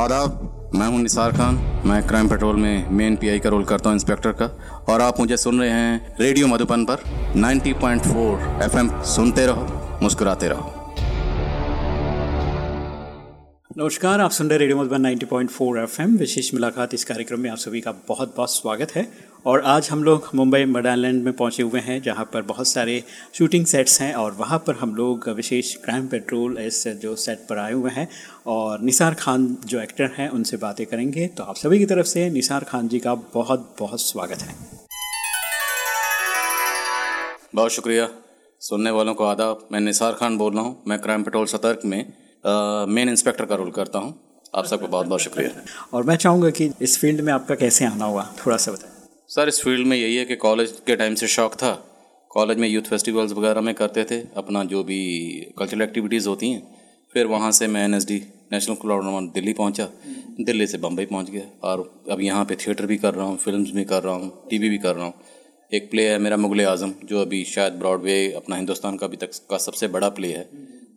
आदाब मैं हूँ निसार खान। मैं क्राइम पेट्रोल में मेन पीआई का रोल करता हूँ, इंस्पेक्टर का। और आप मुझे सुन रहे हैं रेडियो मधुबन पर। 90.4 एफएम सुनते रहो, मुस्कुराते रहो। नमस्कार, आप सुन रहे रेडियो मधुबन 90.4 एफएम विशेष मुलाकात इस कार्यक्रम में आप सभी का बहुत बहुत स्वागत है। और आज हम लोग मुंबई मडालैंड में पहुँचे हुए हैं जहाँ पर बहुत सारे शूटिंग सेट्स हैं और वहाँ पर हम लोग विशेष क्राइम पेट्रोल इस जो सेट पर आए हुए हैं और निसार खान जो एक्टर हैं उनसे बातें करेंगे। तो आप सभी की तरफ़ से निसार खान जी का बहुत बहुत स्वागत है। बहुत शुक्रिया। सुनने वालों को आदाब। मैं निसार खान बोल रहा हूँ। मैं क्राइम पेट्रोल सतर्क में मेन इंस्पेक्टर का रोल करता हूँ। आप सबको बहुत बहुत शुक्रिया। और मैं चाहूँगा कि इस फ़ील्ड में आपका कैसे आना हुआ थोड़ा सा बताएँ। सर इस फ़ील्ड में यही है कि कॉलेज के टाइम से शौक था। कॉलेज में यूथ फेस्टिवल्स वगैरह में करते थे, अपना जो भी कल्चरल एक्टिविटीज़ होती हैं। फिर वहाँ से मैं एनएसडी नेशनल क्लब दिल्ली पहुँचा। दिल्ली से बम्बई पहुँच गया और अब यहाँ पे थिएटर भी कर रहा हूँ फ़िल्म भी कर रहा हूँ टीवी भी कर रहा हूँ। एक प्ले है मेरा मुगल आज़म, जो अभी शायद ब्रॉडवे अपना हिंदुस्तान का अभी तक का सबसे बड़ा प्ले है।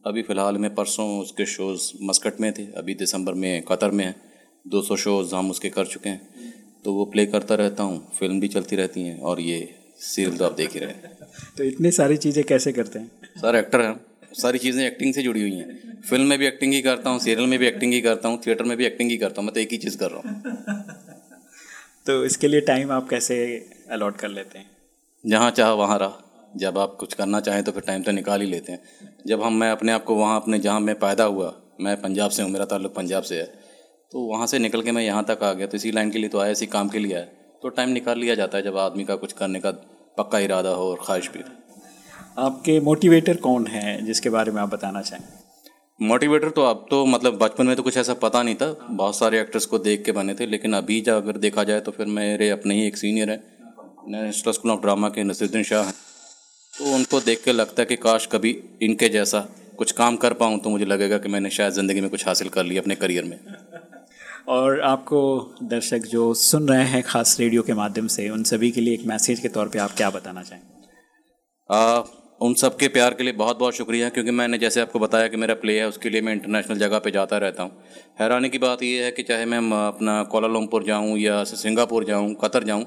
अभी फ़िलहाल में परसों उसके शोज़ मस्कट में थे, अभी दिसंबर में कतर में है। 200 शोज़ हम उसके कर चुके हैं। तो वो प्ले करता रहता हूँ फ़िल्म भी चलती रहती हैं और ये सीरियल तो आप देख ही रहे हैं। तो इतनी सारी चीज़ें कैसे करते हैं? सर एक्टर हैं। सारी चीज़ें एक्टिंग से जुड़ी हुई हैं। फ़िल्म में भी एक्टिंग ही करता हूँ सीरियल में भी एक्टिंग ही करता हूँ थिएटर में भी एक्टिंग ही करता हूँ मैं तो एक ही चीज़ कर रहा हूँ। तो इसके लिए टाइम आप कैसे अलॉट कर लेते हैं? जहाँ चाह वहाँ रहा। जब आप कुछ करना चाहें तो फिर टाइम तो निकाल ही लेते हैं। जब हम मैं अपने आप को वहाँ अपने जहाँ मैं पैदा हुआ मैं पंजाब से हूँ मेरा ताल्लुक पंजाब से है। तो वहाँ से निकल के मैं यहाँ तक आ गया तो इसी लाइन के लिए तो आया इसी काम के लिए आया। तो टाइम निकाल लिया जाता है जब आदमी का कुछ करने का पक्का इरादा हो और ख्वाहिश भी आपके मोटिवेटर कौन है जिसके बारे में आप बताना चाहें? मोटिवेटर तो अब तो मतलब बचपन में तो कुछ ऐसा पता नहीं था। बहुत सारे एक्टर्स को देख के बने थे लेकिन अभी जब अगर देखा जाए तो फिर मेरे अपने ही एक सीनियर है नेशनल स्कूल ऑफ़ ड्रामा के नसीरुद्दीन शाह हैं। तो उनको देख के लगता है कि काश कभी इनके जैसा कुछ काम कर पाऊँ तो मुझे लगेगा कि मैंने शायद ज़िंदगी में कुछ हासिल कर लिया अपने करियर में। और आपको दर्शक जो सुन रहे हैं खास रेडियो के माध्यम से उन सभी के लिए एक मैसेज के तौर पे आप क्या बताना चाहें? आ, उन सब के प्यार के लिए बहुत बहुत शुक्रिया क्योंकि मैंने जैसे आपको बताया कि मेरा प्ले है उसके लिए मैं इंटरनेशनल जगह पे जाता रहता हूँ। हैरानी की बात यह है कि चाहे मैं अपना कोलालमपुर जाऊँ या सिंगापुर जाऊँ कतर जाऊँ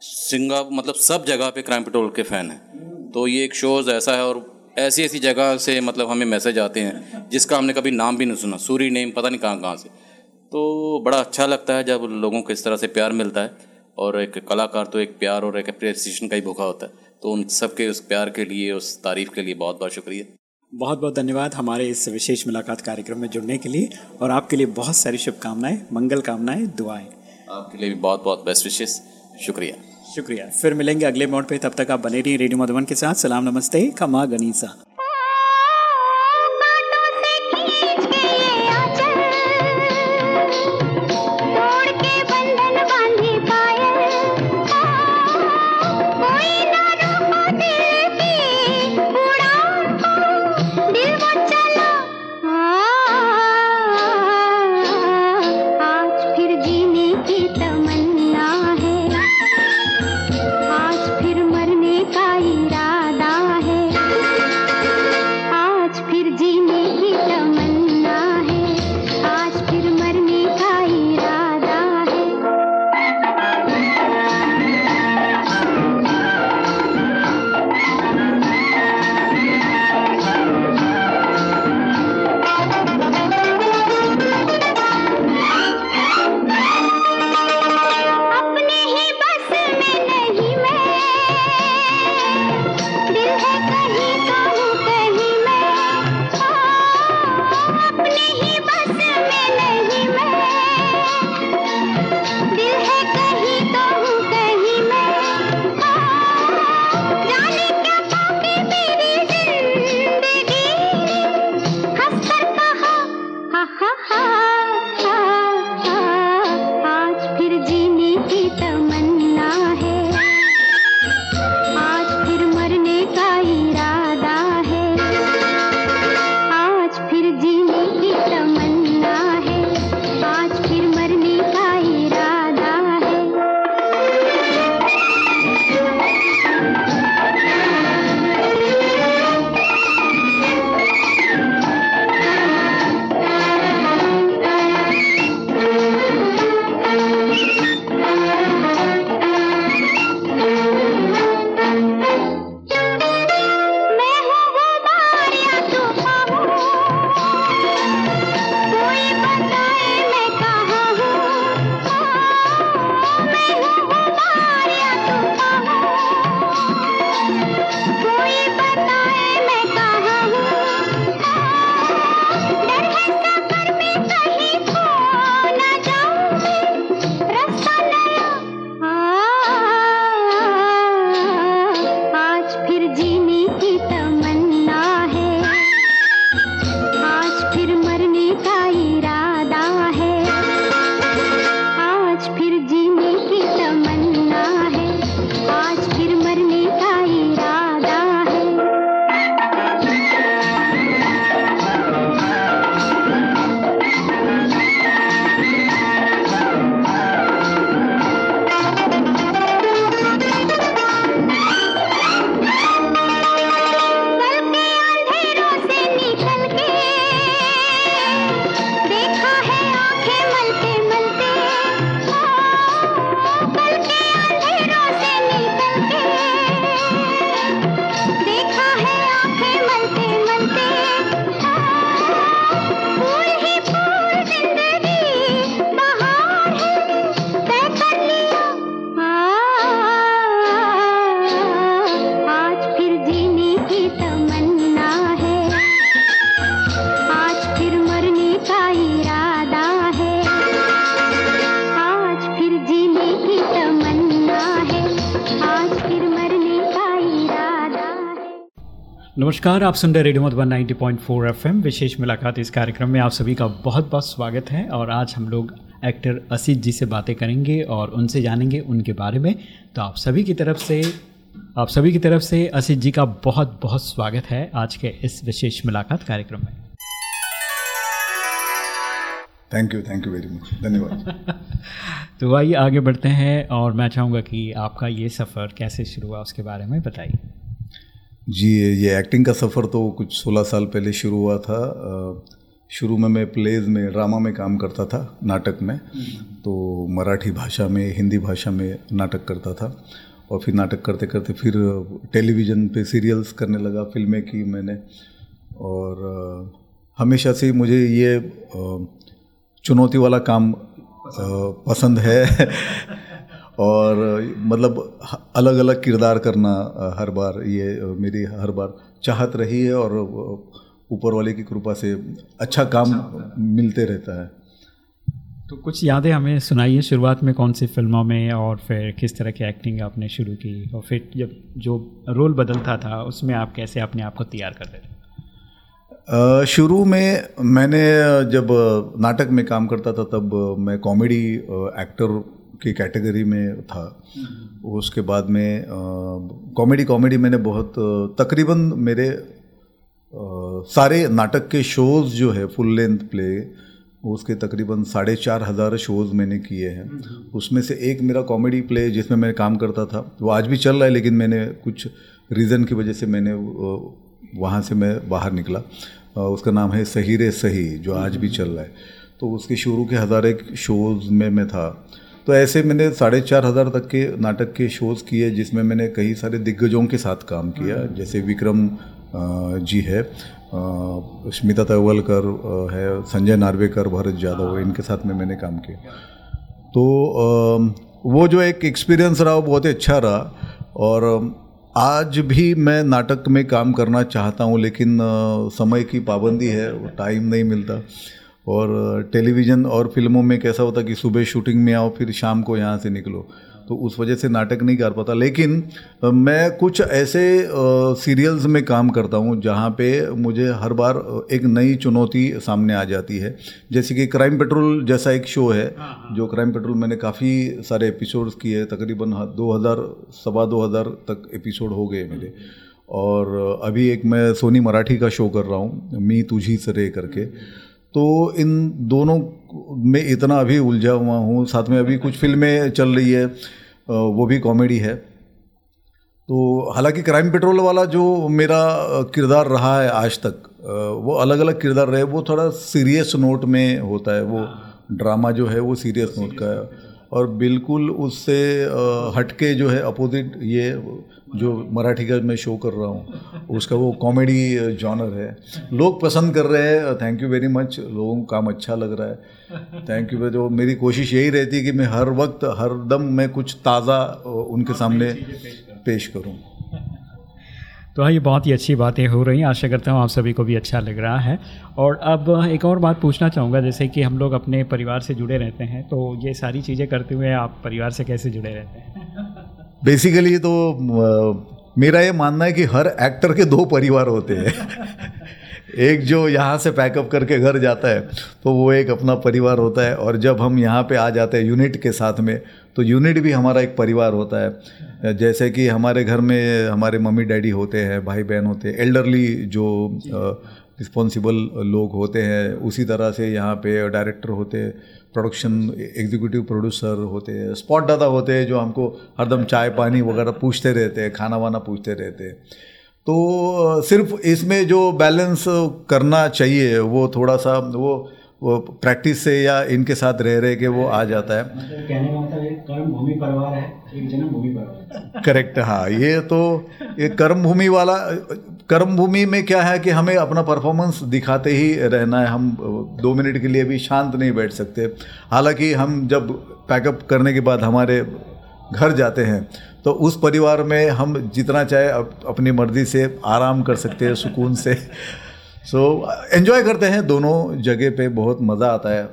सिंगा मतलब सब जगह पे क्राइम पेट्रोल के फ़ैन हैं। तो ये एक शोज़ ऐसा है और ऐसी ऐसी जगह से मतलब हमें मैसेज आते हैं जिसका हमने कभी नाम भी नहीं सुना सूरी नेम पता नहीं कहाँ कहाँ से। तो बड़ा अच्छा लगता है जब लोगों को इस तरह से प्यार मिलता है और एक कलाकार तो एक प्यार और एक अप्रिसिएशन का ही भूखा होता है। तो उन सब के उस प्यार के लिए उस तारीफ़ के लिए बहुत बहुत शुक्रिया। बहुत बहुत धन्यवाद हमारे इस विशेष मुलाकात कार्यक्रम में जुड़ने के लिए और आपके लिए बहुत सारी शुभकामनाएँ मंगल कामनाएँ दुआएँ। आपके लिए भी बहुत बहुत बेस्ट विशेष शुक्रिया। शुक्रिया। फिर मिलेंगे अगले मोड पे। तब तक आप बने रहिए रेडियो मधुबन के साथ। सलाम नमस्ते खमा गनीसा। नमस्कार आप सुन रहे रेडियो मधुबन 90.4 एफएम। विशेष मुलाकात इस कार्यक्रम में आप सभी का बहुत बहुत स्वागत है और आज हम लोग एक्टर असित जी से बातें करेंगे और उनसे जानेंगे उनके बारे में। तो आप सभी की तरफ़ से आप सभी की तरफ़ से असित जी का बहुत बहुत स्वागत है आज के इस विशेष मुलाकात कार्यक्रम में। Thank you thank you very much धन्यवाद। तो आइए आगे बढ़ते हैं और मैं चाहूँगा कि आपका ये सफ़र कैसे शुरू हुआ उसके बारे में बताइए। जी ये एक्टिंग का सफ़र तो कुछ सोलह साल पहले शुरू हुआ था। शुरू में मैं प्लेज में ड्रामा में काम करता था नाटक में। तो मराठी भाषा में हिंदी भाषा में नाटक करता था। और फिर नाटक करते करते फिर टेलीविज़न पे सीरियल्स करने लगा फ़िल्में की मैंने। और हमेशा से मुझे ये चुनौती वाला काम पसंद है। और मतलब अलग अलग किरदार करना हर बार ये मेरी हर बार चाहत रही है और ऊपर वाले की कृपा से अच्छा काम अच्छा मिलते रहता है। तो कुछ यादें हमें सुनाइए शुरुआत में कौन सी फ़िल्मों में और फिर किस तरह की एक्टिंग आपने शुरू की और फिर जब जो रोल बदलता था उसमें आप कैसे अपने आप को तैयार करते थे? शुरू में मैंने जब नाटक में काम करता था तब मैं कॉमेडी एक्टर की कैटेगरी में था। उसके बाद में कॉमेडी कॉमेडी मैंने बहुत तकरीबन मेरे आ, सारे नाटक के शोज़ जो है फुल लेंथ प्ले उसके तकरीबन साढ़े चार हज़ार शोज़ मैंने किए हैं। उसमें से एक मेरा कॉमेडी प्ले जिसमें मैं काम करता था वो आज भी चल रहा है लेकिन मैंने कुछ रीज़न की वजह से मैंने वहाँ से मैं बाहर निकला। उसका नाम है सही रे सही जो आज भी चल रहा है। तो उसके शुरू के हज़ार एक शोज़ में मैं था। तो ऐसे मैंने साढ़े चार हज़ार तक के नाटक के शोज़ किए जिसमें मैंने कई सारे दिग्गजों के साथ काम किया। हम्म। जैसे विक्रम जी है स्मिता तवलकर है संजय नार्वेकर भरत यादव इनके साथ में मैंने काम किया। तो वो जो एक एक्सपीरियंस रहा वो बहुत ही अच्छा रहा। और आज भी मैं नाटक में काम करना चाहता हूँ लेकिन समय की पाबंदी है टाइम नहीं मिलता। और टेलीविज़न और फ़िल्मों में कैसा होता कि सुबह शूटिंग में आओ फिर शाम को यहाँ से निकलो। तो उस वजह से नाटक नहीं कर पाता। लेकिन मैं कुछ ऐसे सीरियल्स में काम करता हूँ जहाँ पे मुझे हर बार एक नई चुनौती सामने आ जाती है। जैसे कि क्राइम पेट्रोल जैसा एक शो है हाँ, हाँ। जो क्राइम पेट्रोल मैंने काफ़ी सारे एपिसोड्स किए तकरीबन दो हज़ार सवा दो हज़ार तक एपिसोड हो गए मेरे। और अभी एक मैं सोनी मराठी का शो कर रहा हूँ मी तुझी सरे करके। तो इन दोनों में इतना अभी उलझा हुआ हूँ साथ में अभी कुछ फ़िल्में चल रही है वो भी कॉमेडी है। तो हालाँकि क्राइम पेट्रोल वाला जो मेरा किरदार रहा है आज तक वो अलग अलग किरदार रहे वो थोड़ा सीरियस नोट में होता है वो ड्रामा जो है वो सीरियस नोट का है। और बिल्कुल उससे हटके जो है अपोजिट ये जो मराठी का मैं शो कर रहा हूँ उसका वो कॉमेडी जॉनर है। लोग पसंद कर रहे हैं थैंक यू वेरी मच लोगों को काम अच्छा लग रहा है। थैंक यू जो मेरी कोशिश यही रहती है कि मैं हर वक्त हर दम मैं कुछ ताज़ा उनके सामने पेश करूँ। तो हाँ ये बहुत ही अच्छी बातें हो रही हैं। आशा करता हूँ आप सभी को भी अच्छा लग रहा है। और अब एक और बात पूछना चाहूँगा, जैसे कि हम लोग अपने परिवार से जुड़े रहते हैं तो ये सारी चीज़ें करते हुए आप परिवार से कैसे जुड़े रहते हैं? बेसिकली तो मेरा ये मानना है कि हर एक्टर के दो परिवार होते हैं। एक जो यहाँ से पैकअप करके घर जाता है तो वो एक अपना परिवार होता है। और जब हम यहाँ पे आ जाते हैं यूनिट के साथ में तो यूनिट भी हमारा एक परिवार होता है। जैसे कि हमारे घर में हमारे मम्मी डैडी होते हैं भाई बहन होते हैं एल्डरली जो रिस्पॉन्सिबल लोग होते हैं उसी तरह से यहाँ पे डायरेक्टर होते हैं प्रोडक्शन एग्जीक्यूटिव प्रोड्यूसर होते हैं स्पॉट दादा होते हैं जो हमको हरदम चाय पानी वगैरह पूछते रहते हैं खाना वाना पूछते रहते हैं। तो सिर्फ़ इसमें जो बैलेंस करना चाहिए वो थोड़ा सा वो वो प्रैक्टिस से या इनके साथ रह रहे के वो आ जाता है। मतलब कहने का मतलब एक कर्म भूमि परिवार है एक जन्म भूमि परिवार करेक्ट हाँ ये तो ये कर्म भूमि वाला कर्म भूमि में क्या है कि हमें अपना परफॉर्मेंस दिखाते ही रहना है हम दो मिनट के लिए भी शांत नहीं बैठ सकते। हालाँकि हम जब पैकअप करने के बाद हमारे घर जाते हैं तो उस परिवार में हम जितना चाहे अपनी मर्ज़ी से आराम कर सकते हैं सुकून से। सो so, एंजॉय करते हैं दोनों जगह पे बहुत मज़ा आता है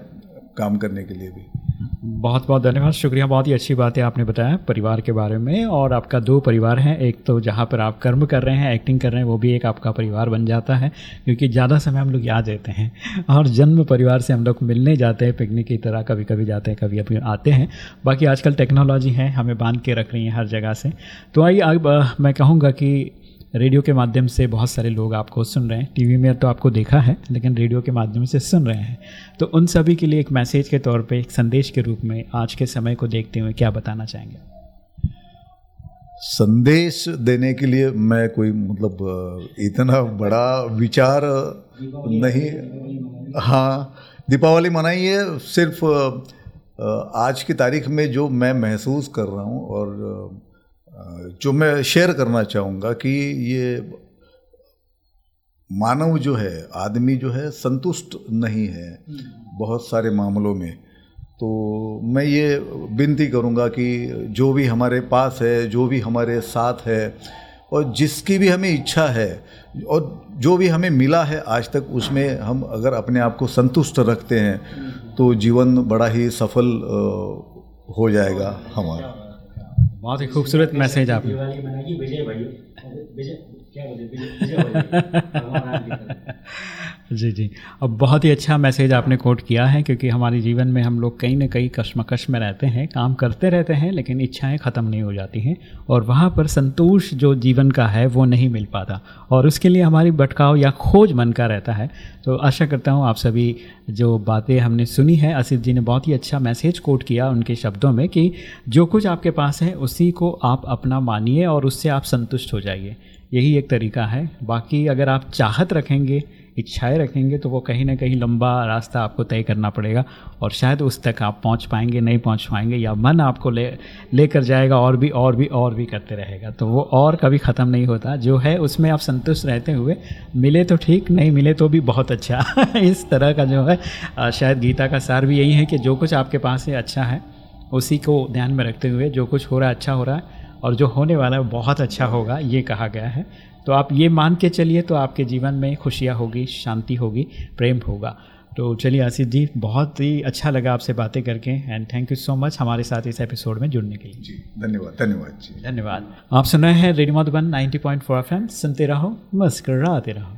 काम करने के लिए भी। बहुत बहुत धन्यवाद। शुक्रिया, बहुत ही अच्छी बात है आपने बताया परिवार के बारे में और आपका दो परिवार हैं। एक तो जहाँ पर आप कर्म कर रहे हैं एक्टिंग कर रहे हैं, वो भी एक आपका परिवार बन जाता है, क्योंकि ज़्यादा समय हम लोग याद रहते हैं और जन्म परिवार से हम लोग मिलने जाते हैं पिकनिक की तरह कभी कभी जाते हैं, कभी अभी आते हैं। बाकी आजकल टेक्नोलॉजी है, हमें बाँध के रख रही है हर जगह से। तो आइए, अब मैं कहूँगा कि रेडियो के माध्यम से बहुत सारे लोग आपको सुन रहे हैं। टीवी में तो आपको देखा है, लेकिन रेडियो के माध्यम से सुन रहे हैं। तो उन सभी के लिए एक मैसेज के तौर पे, एक संदेश के रूप में आज के समय को देखते हुए क्या बताना चाहेंगे? संदेश देने के लिए मैं कोई मतलब इतना बड़ा विचार नहीं। हाँ दीपावली मनाइए सिर्फ़ आज की तारीख में जो मैं महसूस कर रहा हूँ और जो मैं शेयर करना चाहूँगा कि ये मानव जो है आदमी जो है संतुष्ट नहीं है बहुत सारे मामलों में। तो मैं ये विनती करूँगा कि जो भी हमारे पास है जो भी हमारे साथ है और जिसकी भी हमें इच्छा है और जो भी हमें मिला है आज तक उसमें हम अगर अपने आप को संतुष्ट रखते हैं तो जीवन बड़ा ही सफल हो जाएगा हमारा। बहुत ही खूबसूरत मैसेज आपने। जी जी। अब बहुत ही अच्छा मैसेज आपने कोट किया है, क्योंकि हमारे जीवन में हम लोग कहीं ना कहीं कश्मकश में रहते हैं, काम करते रहते हैं, लेकिन इच्छाएँ ख़त्म नहीं हो जाती हैं, और वहाँ पर संतोष जो जीवन का है, वो नहीं मिल पाता। और उसके लिए हमारी भटकाव या खोज मन का रहता है। तो आशा करता हूँ आप सभी जो बातें हमने सुनी है, असित जी ने बहुत ही अच्छा मैसेज कोट किया उनके शब्दों में कि जो कुछ आपके पास है, उसी को आप अपना मानिए और उससे आप संतुष्ट हो जाइए। यही एक तरीका है। बाकी अगर आप चाहत रखेंगे इच्छाएँ रखेंगे तो वो कहीं ना कहीं लंबा रास्ता आपको तय करना पड़ेगा और शायद उस तक आप पहुँच पाएँगे, नहीं पहुँच पाएँगे, या मन आपको ले, लेकर जाएगा और भी और भी और भी करते रहेगा। तो वो और कभी ख़त्म नहीं होता। जो है, उसमें आप संतुष्ट रहते हुए, मिले तो ठीक, नहीं मिले तो भी बहुत अच्छा। इस तरह का जो है शायद गीता का सार भी यही है कि जो कुछ आपके पास है अच्छा है, उसी को ध्यान में रखते हुए जो कुछ हो रहा है अच्छा हो रहा है, और जो होने वाला है बहुत अच्छा होगा, ये कहा गया है। तो आप ये मान के चलिए तो आपके जीवन में खुशियाँ होगी शांति होगी प्रेम होगा। तो चलिए आशीष जी बहुत ही अच्छा लगा आपसे बातें करके and thank you so much हमारे साथ इस एपिसोड में जुड़ने के लिए। जी धन्यवाद धन्यवाद जी। धन्यवाद। आप सुन हैं रेडियो मधुबन 90.4 एफएम सुनते रहो मुस्कराते रहो।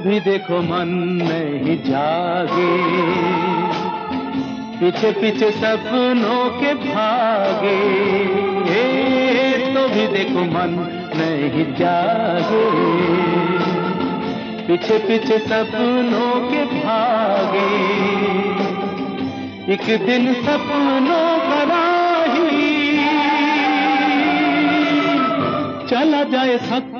भी देखो मन नहीं जागे। पीछे पीछे सपनों के भागे। तो भी देखो मन नहीं जागे। पीछे पीछे सपनों के भागे। एक दिन सपनों का चला जाए सपनों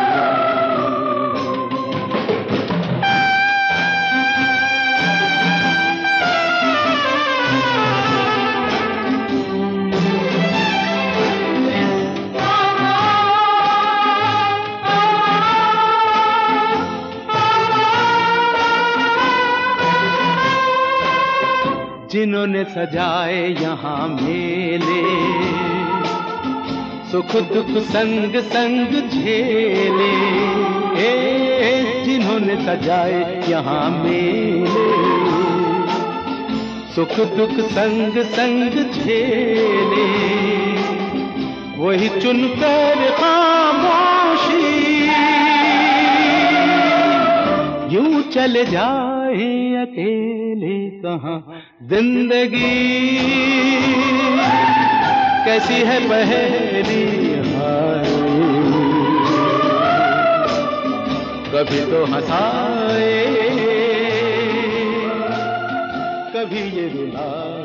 सजाए यहाँ मेले। सुख दुख संग संग झेले। ए, जिन्होंने सजाए यहाँ मेले। सुख दुख संग संग झेले। वही चुनकर खामोशी। यूँ चले जाए अकेले कहा? ज़िंदगी। कैसी है पहली कभी तो हंसाए कभी ये रुलाए।